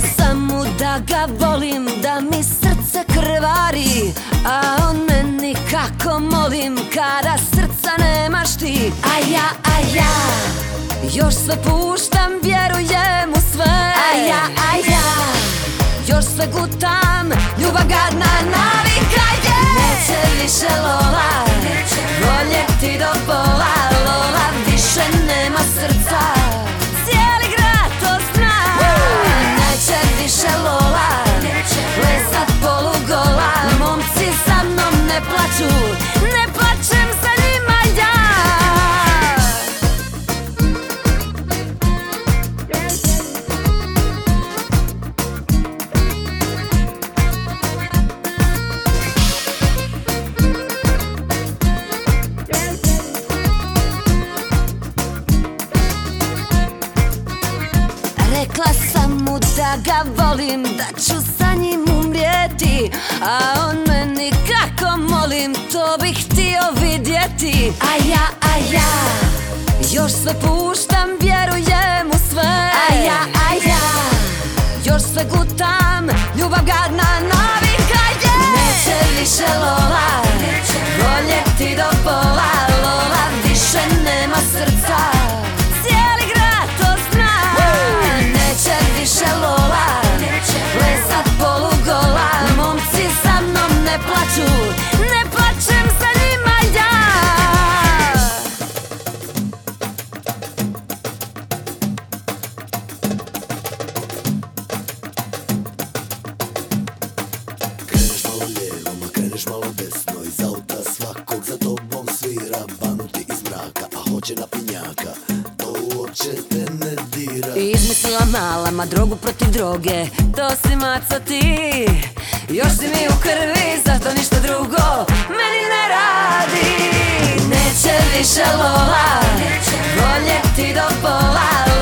Sam mu da ga volim, da mi srce krvari A on meni kako molim, kada srca nemaš ti. A ja, a ja, još sve puštam, vjerujem u sve. A ja, a ja, još sve gutam, ljubav gadna navika je. Neće više lola, voljeti do pola Lola više nema srca, da ga volim, da ću sa njim umrijeti A on meni kako molim, to bih htio vidjeti. A ja, a ja, još sve puštam, vjerujem u sve. A ja, a ja, još sve gutam, ljubav gadna navika je. Neće više lola, voljeti do pola Lola više nema srca, ne plaću, ne plaćem za njima ja. Kreneš malo lijevo, ma kreneš malo desno Iz auta svakog za tobom svira Banuti iz mraka, a hoće na pinjaka. To uopće te ne dira. Izmislila mala, ma drogu protiv droge To si maco ti. Još si mi u krvi, Neće više lola Voljeti do pola